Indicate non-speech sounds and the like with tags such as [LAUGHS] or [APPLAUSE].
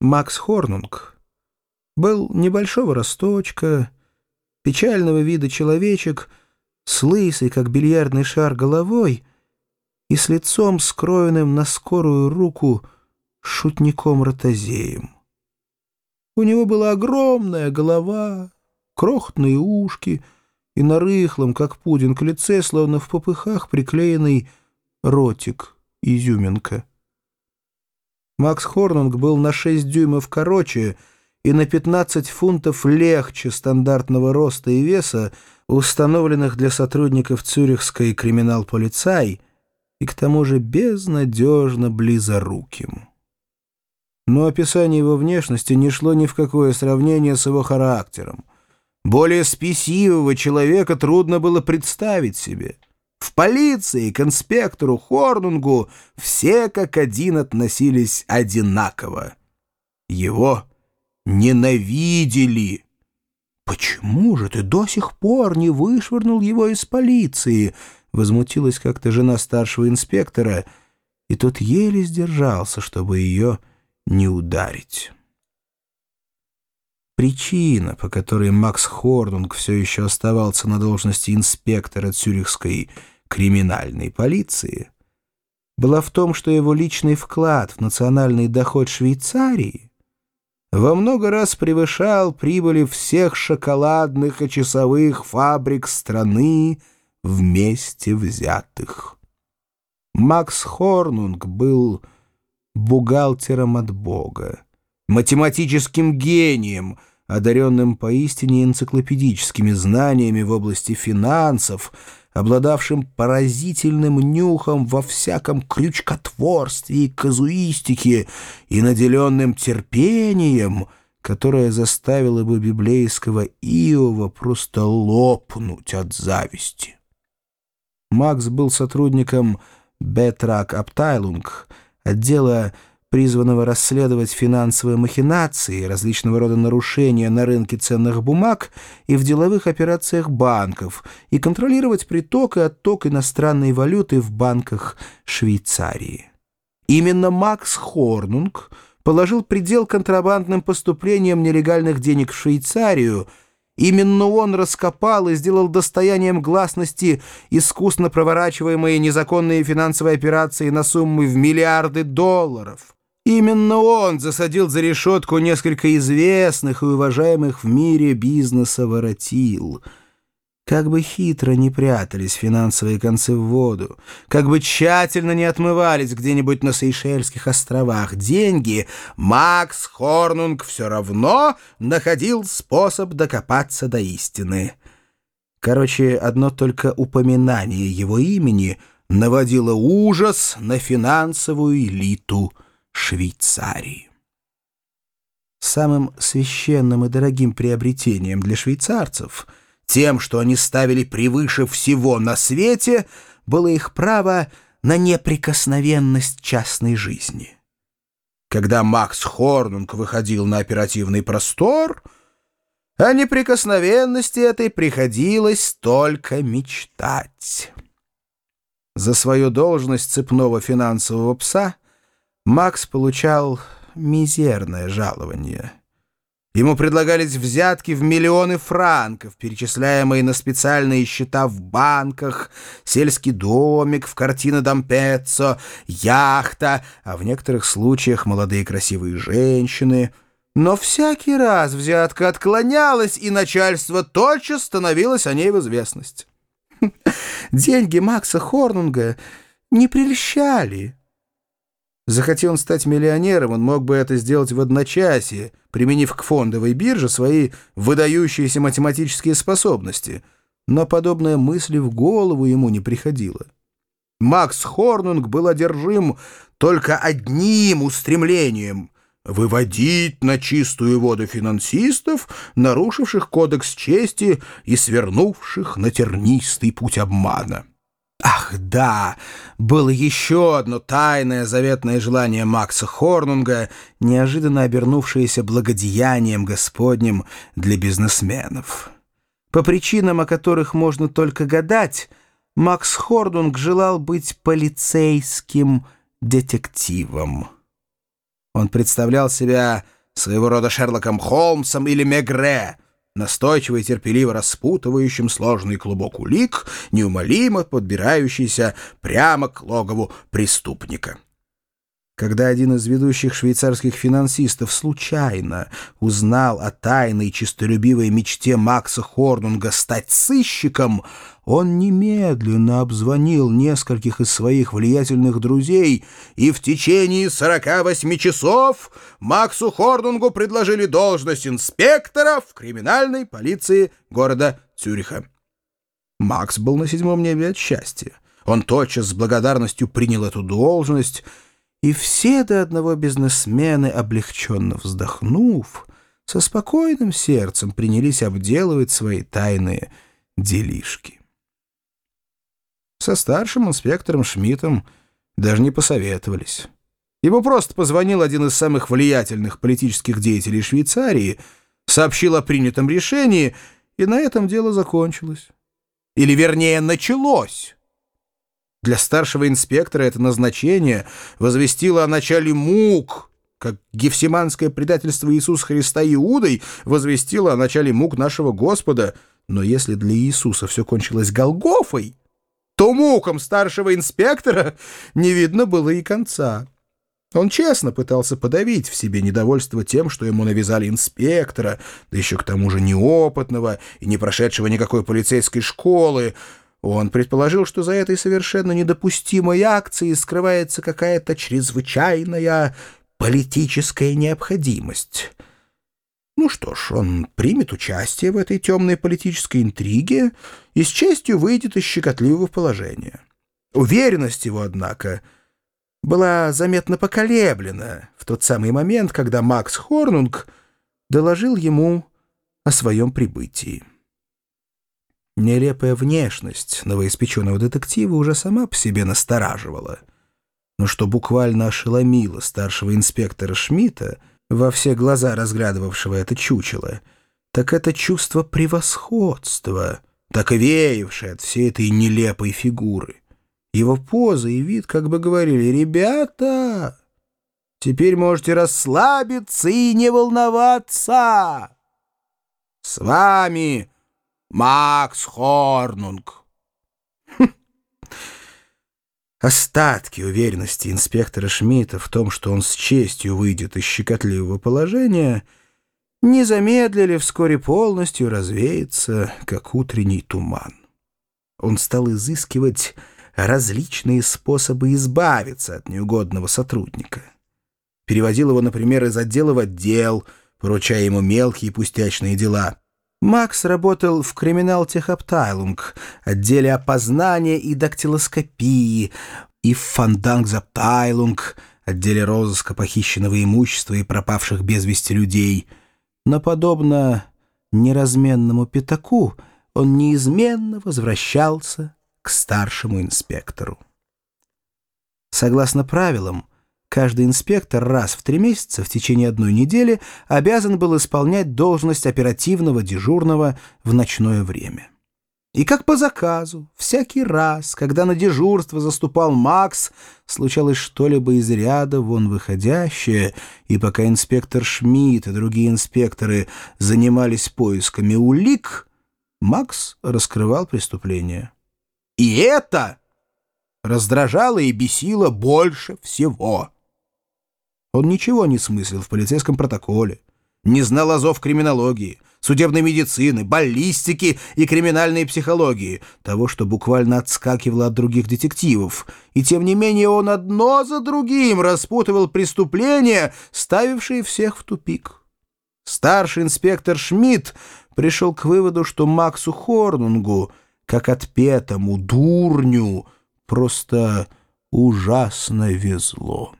Макс Хорнунг был небольшого росточка, печального вида человечек, с лысой, как бильярдный шар, головой и с лицом, скроенным на скорую руку шутником-ротозеем. У него была огромная голова, крохотные ушки и на рыхлом, как пудинг, лице, словно в попыхах, приклеенный ротик, изюминка. Макс Хорнунг был на 6 дюймов короче и на 15 фунтов легче стандартного роста и веса, установленных для сотрудников Цюрихской криминал-полицай, и к тому же безнадежно близоруким но описание его внешности не шло ни в какое сравнение с его характером. Более спесивого человека трудно было представить себе. В полиции к инспектору Хорнунгу все как один относились одинаково. Его ненавидели. «Почему же ты до сих пор не вышвырнул его из полиции?» Возмутилась как-то жена старшего инспектора, и тот еле сдержался, чтобы ее не ударить. Причина, по которой Макс Хорнунг все еще оставался на должности инспектора Цюрихской криминальной полиции, была в том, что его личный вклад в национальный доход Швейцарии во много раз превышал прибыли всех шоколадных и часовых фабрик страны вместе взятых. Макс Хорнунг был бухгалтером от Бога, математическим гением, одаренным поистине энциклопедическими знаниями в области финансов, обладавшим поразительным нюхом во всяком крючкотворстве и казуистике и наделенным терпением, которое заставило бы библейского Иова просто лопнуть от зависти. Макс был сотрудником Бетрак Аптайлунг — отдела, призванного расследовать финансовые махинации, различного рода нарушения на рынке ценных бумаг и в деловых операциях банков, и контролировать приток и отток иностранной валюты в банках Швейцарии. Именно Макс Хорнунг положил предел контрабандным поступлениям нелегальных денег в Швейцарию – Именно он раскопал и сделал достоянием гласности искусно проворачиваемые незаконные финансовые операции на суммы в миллиарды долларов. Именно он засадил за решетку несколько известных и уважаемых в мире бизнеса воротил — как бы хитро не прятались финансовые концы в воду, как бы тщательно не отмывались где-нибудь на Сейшельских островах деньги, Макс Хорнунг все равно находил способ докопаться до истины. Короче, одно только упоминание его имени наводило ужас на финансовую элиту Швейцарии. Самым священным и дорогим приобретением для швейцарцев — тем, что они ставили превыше всего на свете, было их право на неприкосновенность частной жизни. Когда Макс Хорнунг выходил на оперативный простор, о неприкосновенности этой приходилось только мечтать. За свою должность цепного финансового пса Макс получал мизерное жалование — Ему предлагались взятки в миллионы франков, перечисляемые на специальные счета в банках, сельский домик в картина Дампеццо, яхта, а в некоторых случаях молодые красивые женщины. Но всякий раз взятка отклонялась, и начальство тотчас становилось о ней в известность. [LAUGHS] Деньги Макса Хорнунга не прельщали. Захоти он стать миллионером, он мог бы это сделать в одночасье, применив к фондовой бирже свои выдающиеся математические способности. Но подобная мысль в голову ему не приходила. Макс Хорнунг был одержим только одним устремлением — выводить на чистую воду финансистов, нарушивших кодекс чести и свернувших на тернистый путь обмана. Да, было еще одно тайное заветное желание Макса Хорнунга, неожиданно обернувшееся благодеянием Господним для бизнесменов. По причинам, о которых можно только гадать, Макс Хорнунг желал быть полицейским детективом. Он представлял себя своего рода Шерлоком Холмсом или Мегре, настойчиво и терпеливо распутывающим сложный клубок улик, неумолимо подбирающийся прямо к логову преступника. Когда один из ведущих швейцарских финансистов случайно узнал о тайной честолюбивой мечте Макса Хорнунга стать сыщиком, он немедленно обзвонил нескольких из своих влиятельных друзей, и в течение 48 часов Максу Хорнунгу предложили должность инспектора в криминальной полиции города Цюриха. Макс был на седьмом небе от счастья. Он тотчас с благодарностью принял эту должность — и все до одного бизнесмены, облегченно вздохнув, со спокойным сердцем принялись обделывать свои тайные делишки. Со старшим инспектором Шмидтом даже не посоветовались. Ему просто позвонил один из самых влиятельных политических деятелей Швейцарии, сообщил о принятом решении, и на этом дело закончилось. Или, вернее, началось. Для старшего инспектора это назначение возвестило о начале мук, как гефсиманское предательство Иисуса Христа Иудой возвестило о начале мук нашего Господа. Но если для Иисуса все кончилось Голгофой, то мукам старшего инспектора не видно было и конца. Он честно пытался подавить в себе недовольство тем, что ему навязали инспектора, да еще к тому же неопытного и не прошедшего никакой полицейской школы, он предположил, что за этой совершенно недопустимой акцией скрывается какая-то чрезвычайная политическая необходимость. Ну что ж, он примет участие в этой темной политической интриге и с честью выйдет из щекотливого положения. Уверенность его, однако, была заметно поколеблена в тот самый момент, когда Макс Хорнунг доложил ему о своем прибытии. Нелепая внешность новоиспеченного детектива уже сама по себе настораживала. Но что буквально ошеломило старшего инспектора Шмидта, во все глаза разглядывавшего это чучело, так это чувство превосходства, так веявшее от всей этой нелепой фигуры. Его поза и вид как бы говорили «Ребята, теперь можете расслабиться и не волноваться. С вами Макс Хорнунг. Остатки уверенности инспектора Шмидта в том, что он с честью выйдет из щекотливого положения, не замедлили вскоре полностью развеяться, как утренний туман. Он стал изыскивать различные способы избавиться от неугодного сотрудника. Переводил его, например, из отдела в отдел, поручая ему мелкие пустячные дела — Макс работал в Kriminaltechabteilung, отделе опознания и дактилоскопии, и в Fahndungsabteilung, отделе розыска похищенного имущества и пропавших без вести людей. Но, подобно неразменному пятаку, он неизменно возвращался к старшему инспектору. Согласно правилам, Каждый инспектор раз в три месяца в течение одной недели обязан был исполнять должность оперативного дежурного в ночное время. И как по заказу, всякий раз, когда на дежурство заступал Макс, случалось что-либо из ряда вон выходящее, и пока инспектор Шмидт и другие инспекторы занимались поисками улик, Макс раскрывал преступление. И это раздражало и бесило больше всего. Он ничего не смыслил в полицейском протоколе, не знал азов криминологии, судебной медицины, баллистики и криминальной психологии, того, что буквально отскакивало от других детективов. И тем не менее он одно за другим распутывал преступления, ставившие всех в тупик. Старший инспектор Шмидт пришел к выводу, что Максу Хорнунгу, как отпетому дурню, просто ужасно везло.